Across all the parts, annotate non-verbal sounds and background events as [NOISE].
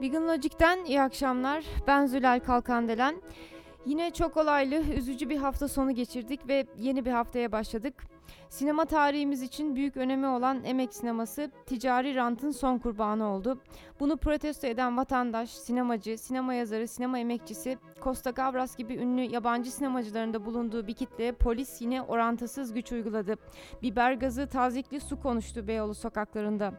Vegan Logic'ten iyi akşamlar. Ben Zülal Kalkandelen. Yine çok olaylı, üzücü bir hafta sonu geçirdik ve yeni bir haftaya başladık. Sinema tarihimiz için büyük önemi olan emek sineması ticari rantın son kurbanı oldu. Bunu protesto eden vatandaş, sinemacı, sinema yazarı, sinema emekçisi, Costa Gavras gibi ünlü yabancı sinemacıların da bulunduğu bir kitleye polis yine orantısız güç uyguladı. Biber gazı, tazikli su konuştu Beyoğlu sokaklarında.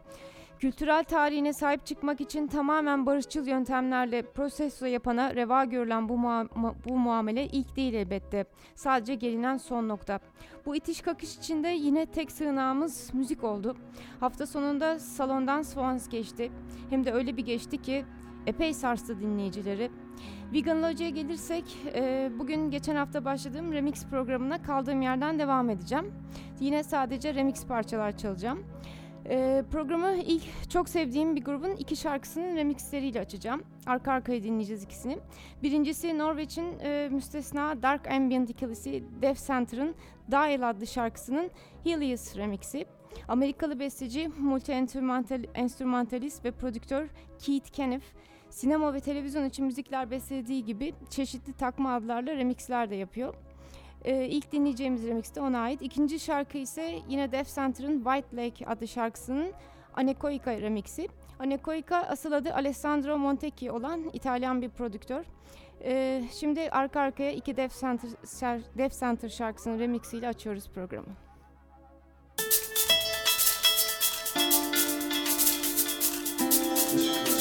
Kültürel tarihine sahip çıkmak için tamamen barışçıl yöntemlerle proseso yapana reva görülen bu, mua- bu muamele ilk değil elbette. Sadece gelinen son nokta. Bu itiş kakış içinde yine tek sığınağımız müzik oldu. Hafta sonunda salondan Swans geçti. Hem de öyle bir geçti ki epey sarstı dinleyicileri. Vegan Lodge'ye gelirsek e, bugün geçen hafta başladığım remix programına kaldığım yerden devam edeceğim. Yine sadece remix parçalar çalacağım. Ee, programı ilk çok sevdiğim bir grubun iki şarkısının remixleriyle açacağım. Arka arkaya dinleyeceğiz ikisini. Birincisi Norveç'in e, müstesna Dark Ambient ikilisi Def Center'ın Dial adlı şarkısının Helios remixi. Amerikalı besteci, multi-enstrümantalist ve prodüktör Keith Kenneth, sinema ve televizyon için müzikler beslediği gibi çeşitli takma adlarla remixler de yapıyor. Ee, ilk dinleyeceğimiz remix de ona ait. İkinci şarkı ise yine Def Center'ın White Lake adlı şarkısının Anekoika remixi. Anekoika asıl adı Alessandro Montecchi olan İtalyan bir prodüktör. Ee, şimdi arka arkaya iki Def Center, Def Center şarkısının remixiyle açıyoruz programı. Thank [LAUGHS]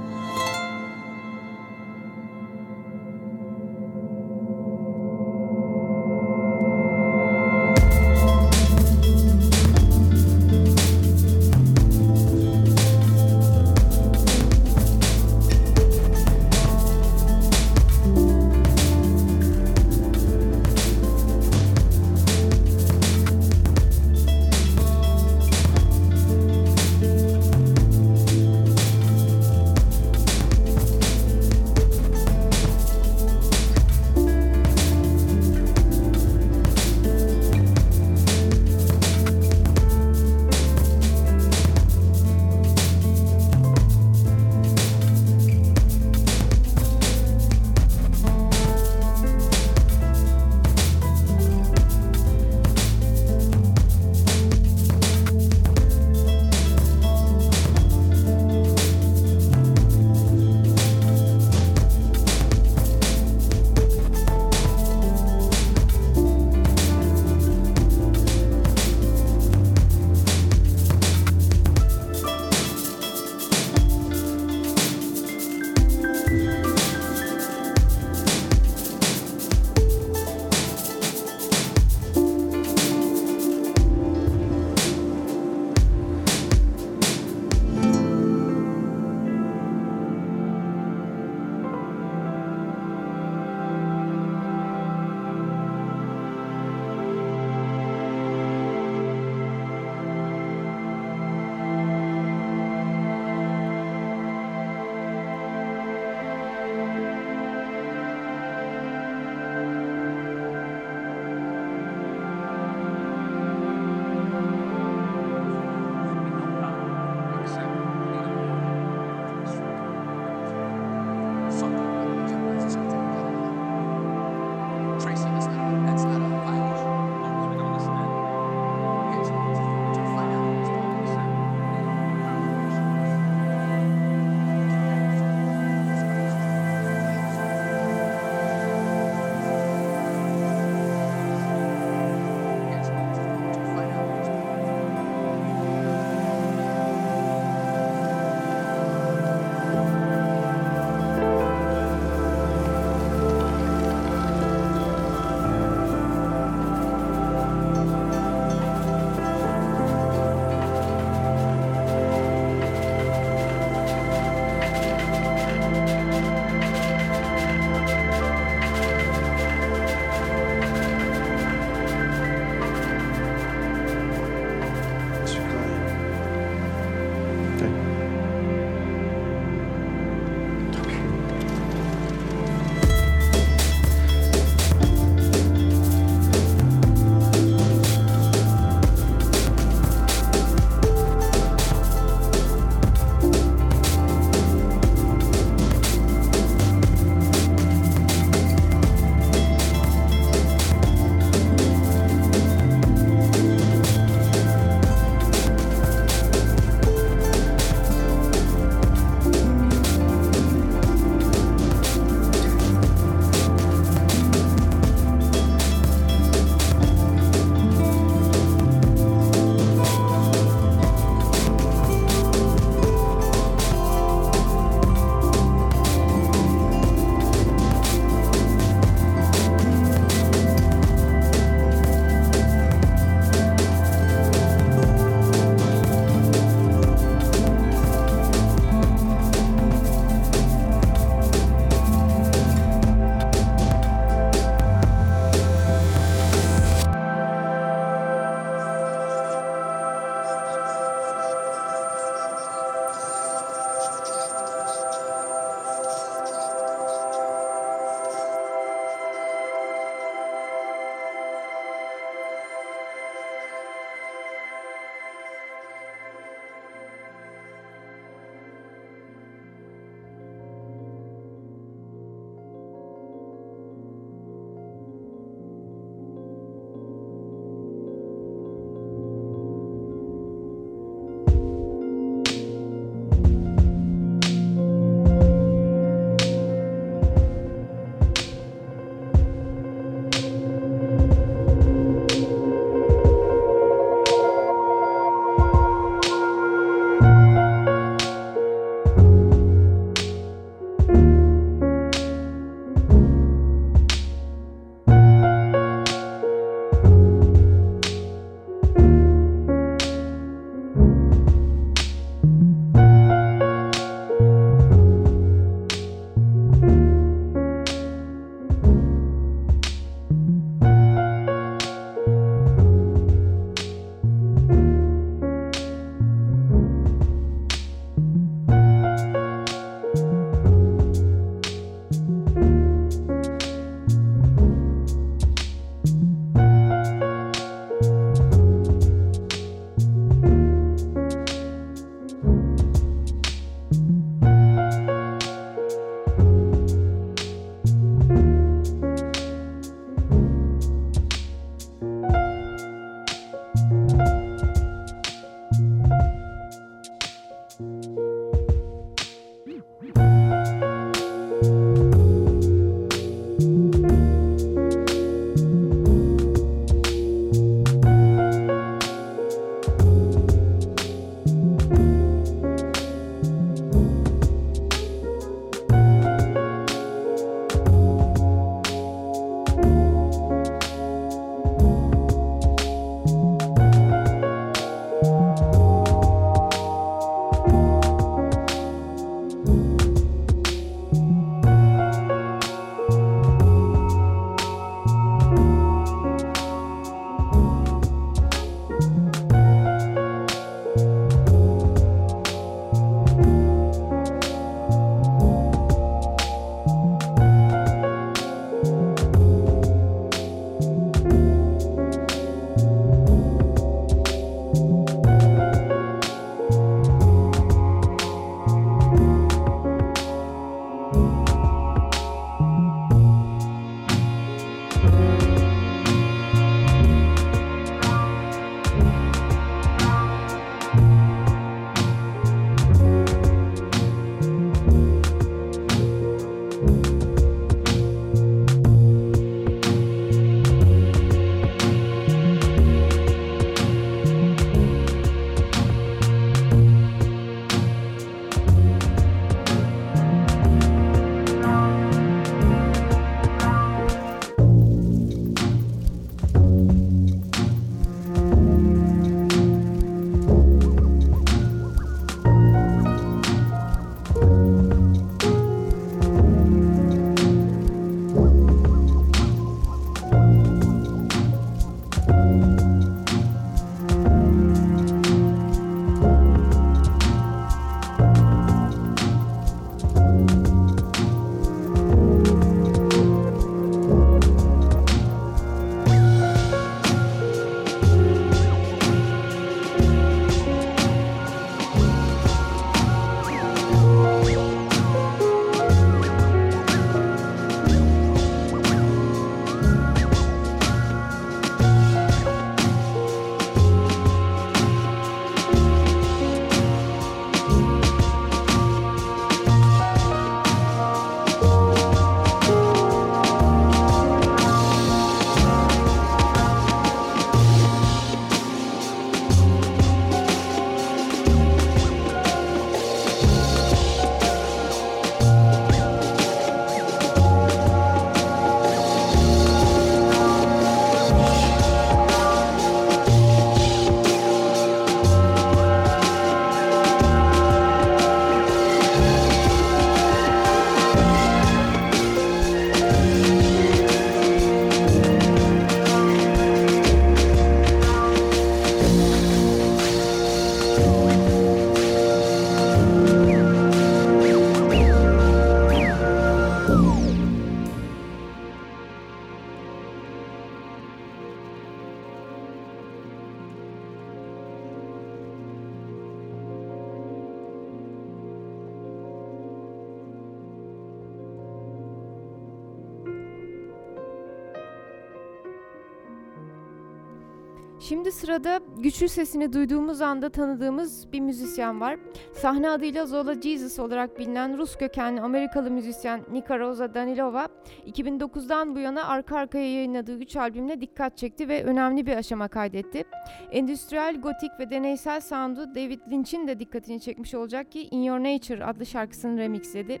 sırada güçlü sesini duyduğumuz anda tanıdığımız bir müzisyen var. Sahne adıyla Zola Jesus olarak bilinen Rus kökenli Amerikalı müzisyen Nika Rosa Danilova 2009'dan bu yana arka arkaya yayınladığı 3 albümle dikkat çekti ve önemli bir aşama kaydetti. Endüstriyel, gotik ve deneysel sound'u David Lynch'in de dikkatini çekmiş olacak ki In Your Nature adlı şarkısını remixledi.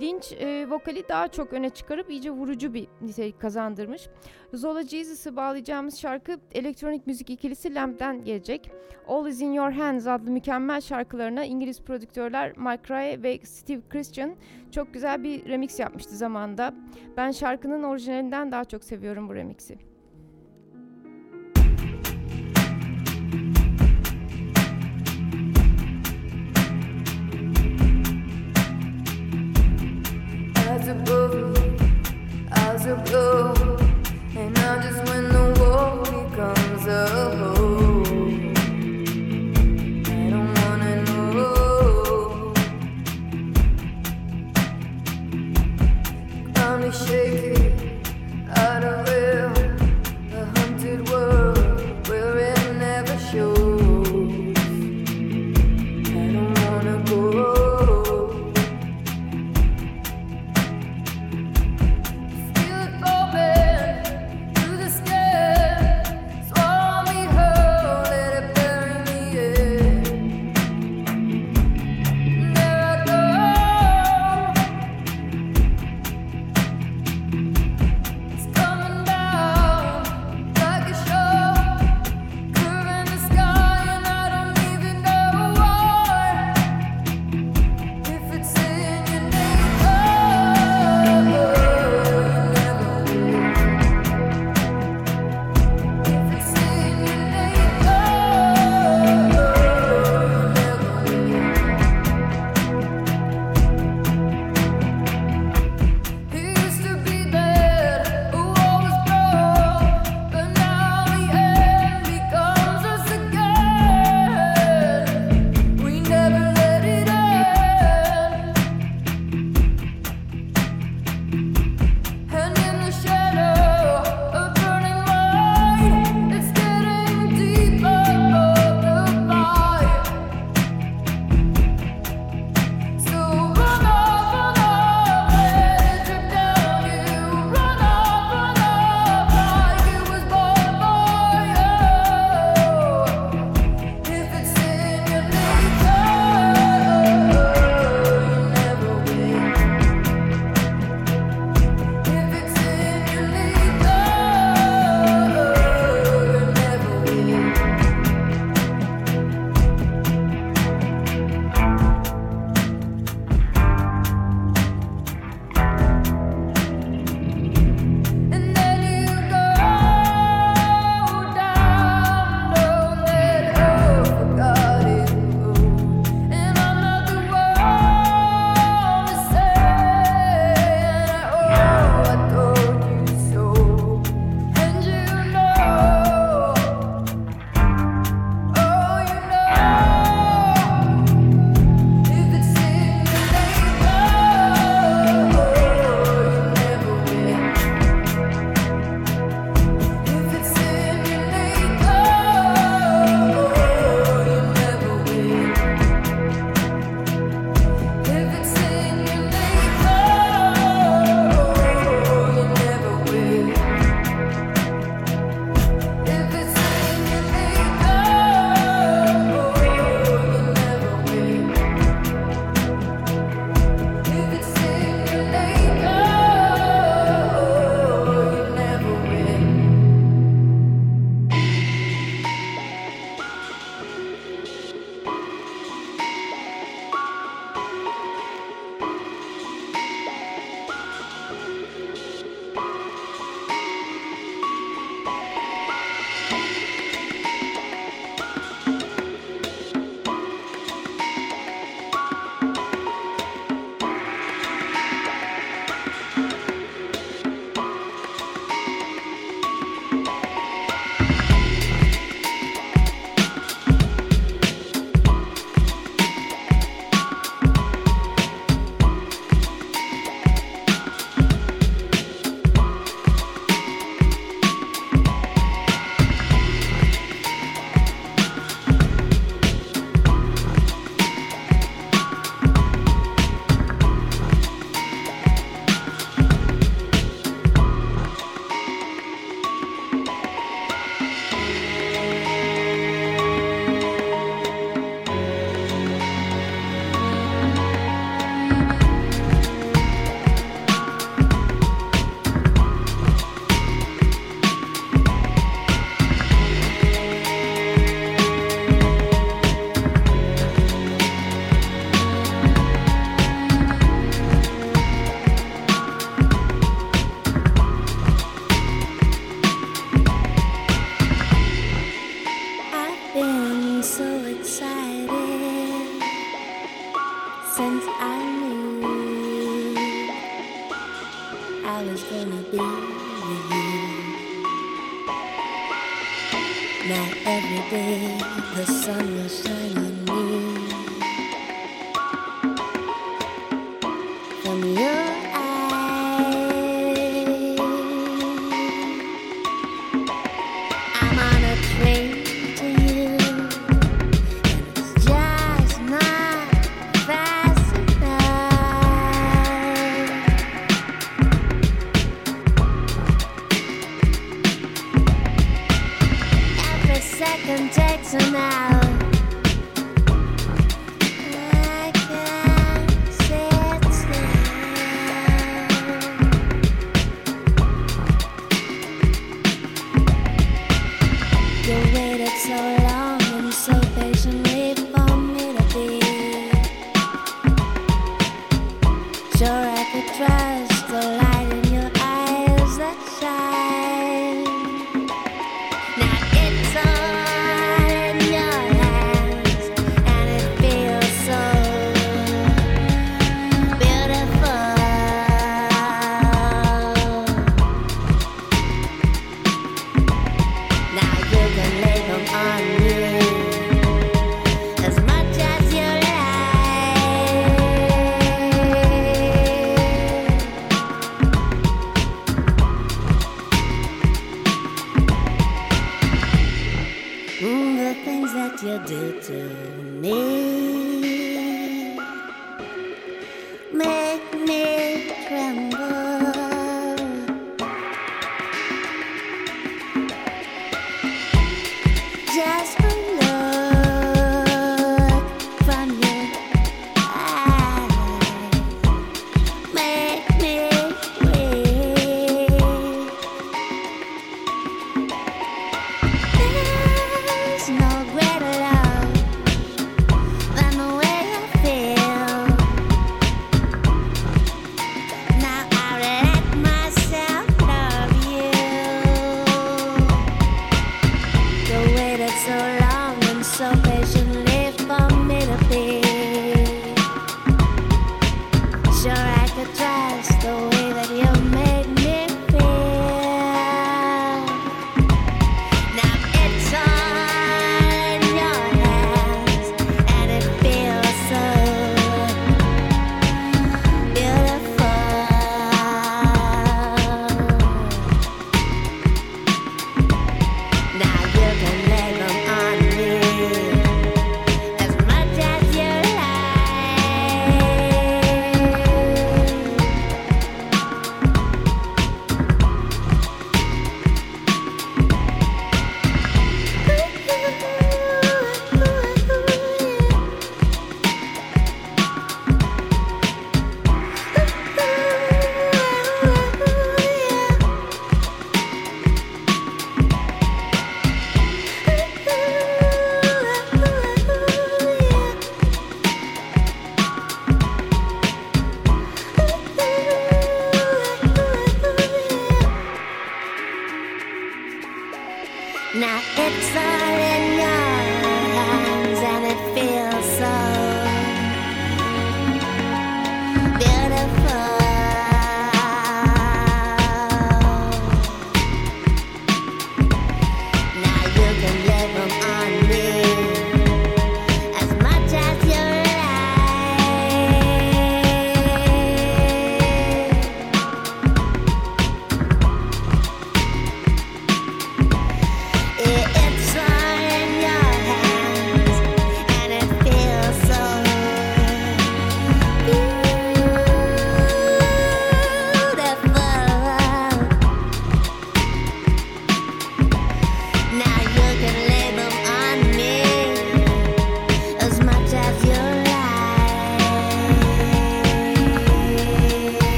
Lynch e, vokali daha çok öne çıkarıp iyice vurucu bir nitelik kazandırmış. Zola Jesus'ı bağlayacağımız şarkı elektronik müzik ikilisi Lamp'den gelecek. All Is In Your Hands adlı mükemmel şarkılarına İngiliz prodüktörler Mike Ray ve Steve Christian çok güzel bir remix yapmıştı zamanında. Ben şarkının orijinalinden daha çok seviyorum bu remixi. Eyes above, eyes above. And now just when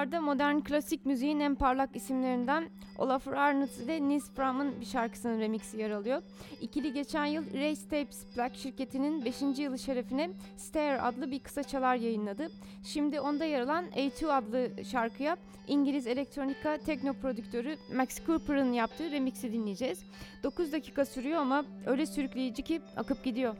yıllarda modern klasik müziğin en parlak isimlerinden Olafur Arnott ile Nils Fram'ın bir şarkısının remixi yer alıyor. İkili geçen yıl Race Tapes plak şirketinin 5. yılı şerefine Stair adlı bir kısa çalar yayınladı. Şimdi onda yer alan A2 adlı şarkıya İngiliz elektronika tekno prodüktörü Max Cooper'ın yaptığı remixi dinleyeceğiz. 9 dakika sürüyor ama öyle sürükleyici ki akıp gidiyor.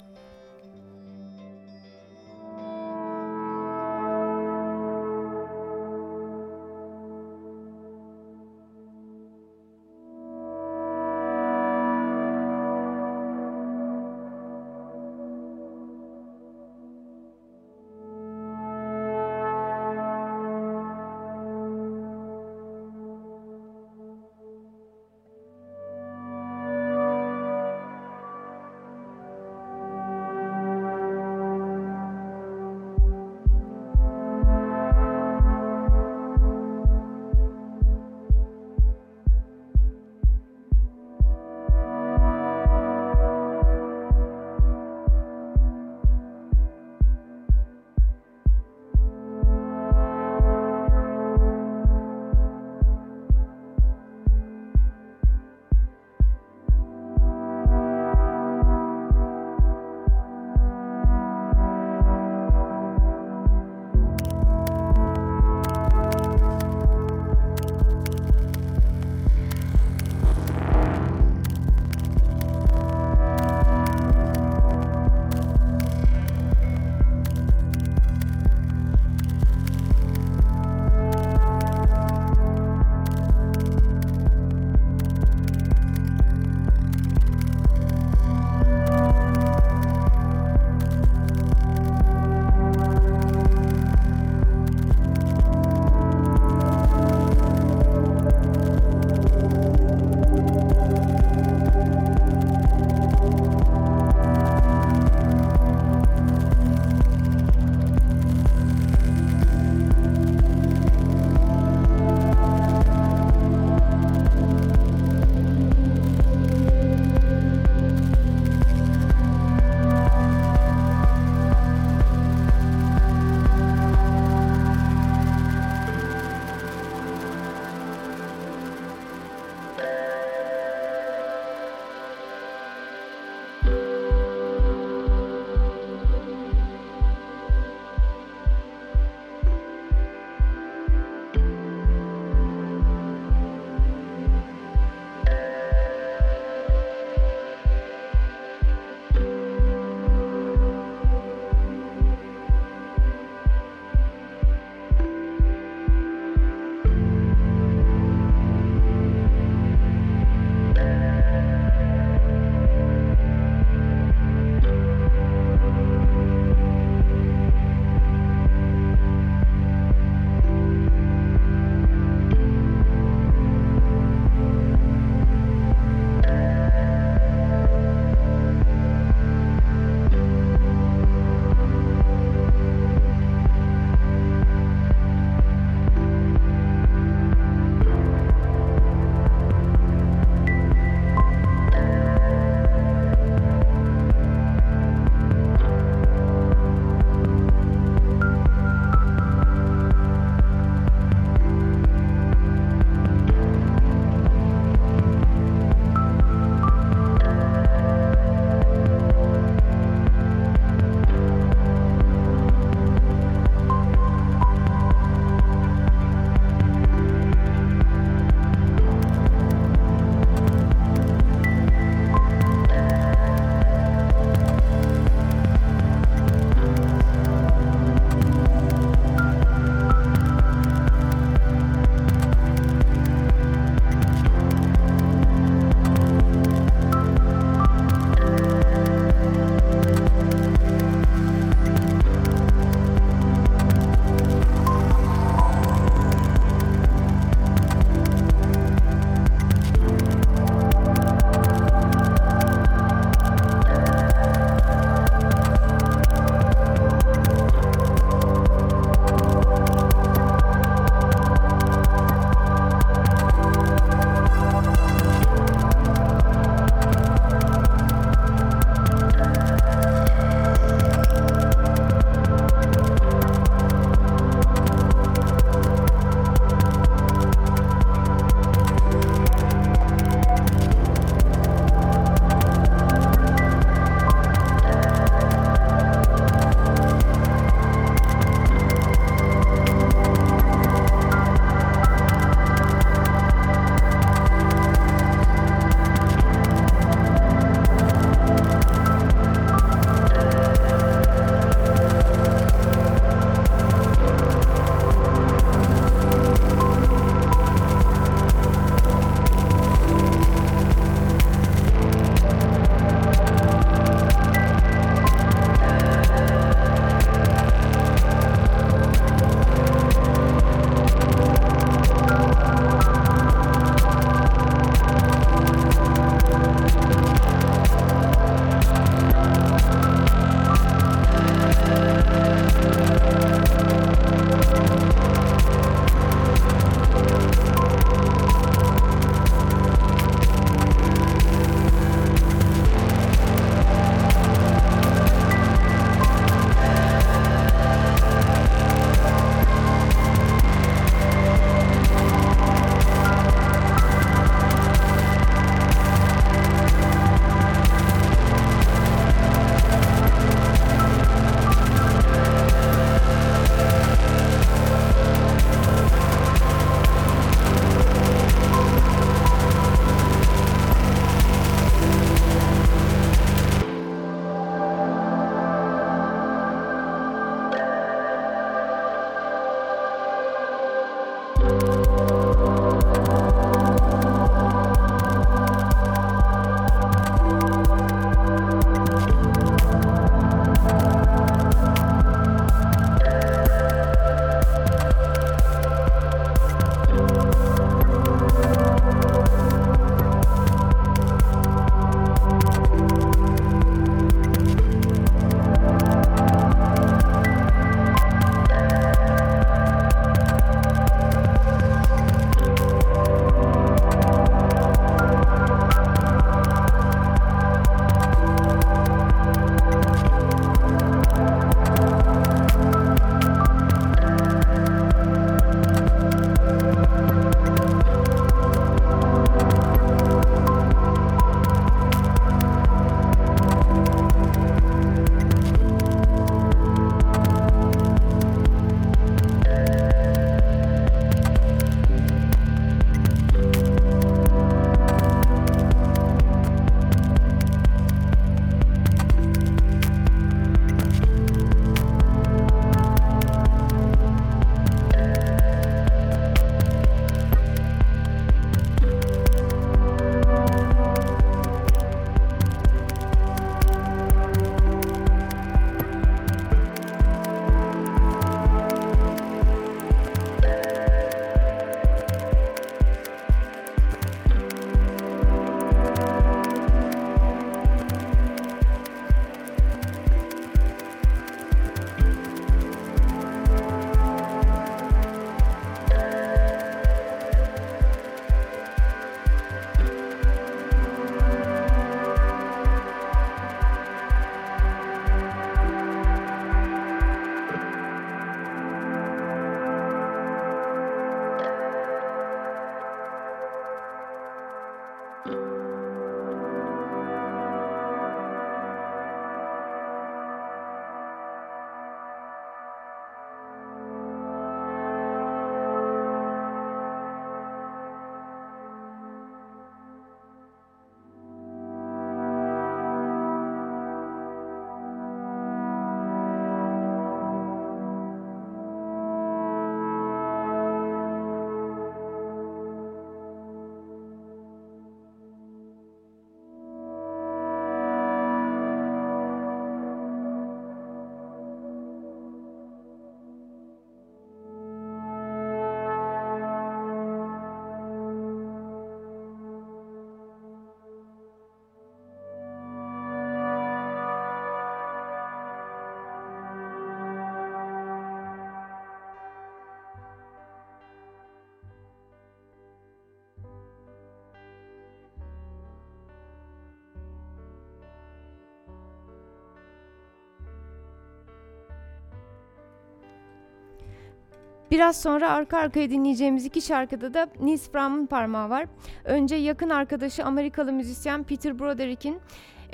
Biraz sonra arka arkaya dinleyeceğimiz iki şarkıda da Nils Fram'ın parmağı var. Önce yakın arkadaşı Amerikalı müzisyen Peter Broderick'in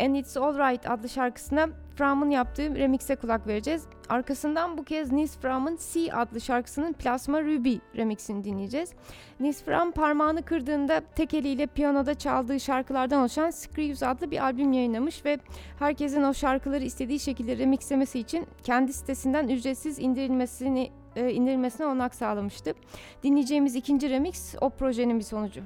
And It's Alright adlı şarkısına Fram'ın yaptığı remix'e kulak vereceğiz. Arkasından bu kez Nils Fram'ın C adlı şarkısının Plasma Ruby remixini dinleyeceğiz. Nils Fram parmağını kırdığında tek eliyle piyanoda çaldığı şarkılardan oluşan Screws adlı bir albüm yayınlamış ve herkesin o şarkıları istediği şekilde remixlemesi için kendi sitesinden ücretsiz indirilmesini e, indirilmesine olanak sağlamıştı. Dinleyeceğimiz ikinci remix o projenin bir sonucu.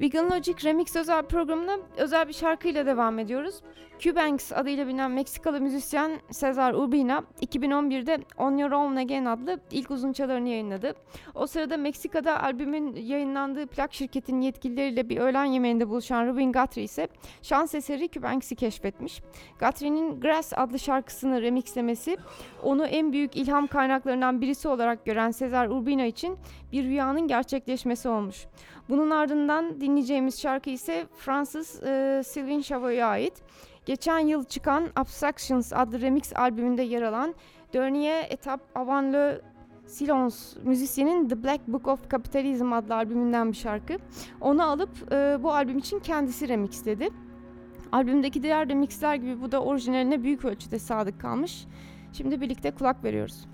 Vegan Logic Remix özel programına özel bir şarkıyla devam ediyoruz. Q-Banks adıyla bilinen Meksikalı müzisyen Cesar Urbina 2011'de On Your Own Again adlı ilk uzun çalarını yayınladı. O sırada Meksika'da albümün yayınlandığı plak şirketinin yetkilileriyle bir öğlen yemeğinde buluşan Rubin Guthrie ise şans eseri Q-Banks'i keşfetmiş. Guthrie'nin Grass adlı şarkısını remixlemesi onu en büyük ilham kaynaklarından birisi olarak gören Cesar Urbina için bir rüyanın gerçekleşmesi olmuş. Bunun ardından dinleyeceğimiz şarkı ise Fransız e, Sylvain Chavoy'a ait. Geçen yıl çıkan Abstractions adlı remix albümünde yer alan Dernier Étape Avant le Silence müzisyenin The Black Book of Capitalism adlı albümünden bir şarkı. Onu alıp e, bu albüm için kendisi remixledi. Albümdeki diğer remixler gibi bu da orijinaline büyük ölçüde sadık kalmış. Şimdi birlikte kulak veriyoruz.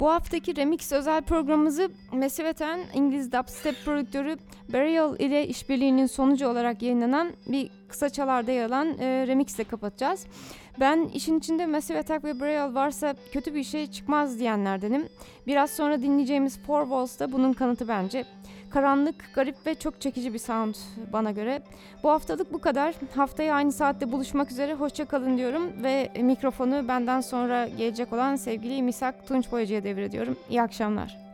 Bu haftaki Remix özel programımızı Attack'ın İngiliz dubstep prodüktörü Burial ile işbirliğinin sonucu olarak yayınlanan bir kısa çalarda yer alan e, remix ile kapatacağız. Ben işin içinde Massive Attack ve Burial varsa kötü bir şey çıkmaz diyenlerdenim. Biraz sonra dinleyeceğimiz Four Walls da bunun kanıtı bence. Karanlık, garip ve çok çekici bir sound bana göre. Bu haftalık bu kadar. Haftaya aynı saatte buluşmak üzere. Hoşça kalın diyorum ve mikrofonu benden sonra gelecek olan sevgili Misak Tunç Boyacı'ya devrediyorum. İyi akşamlar.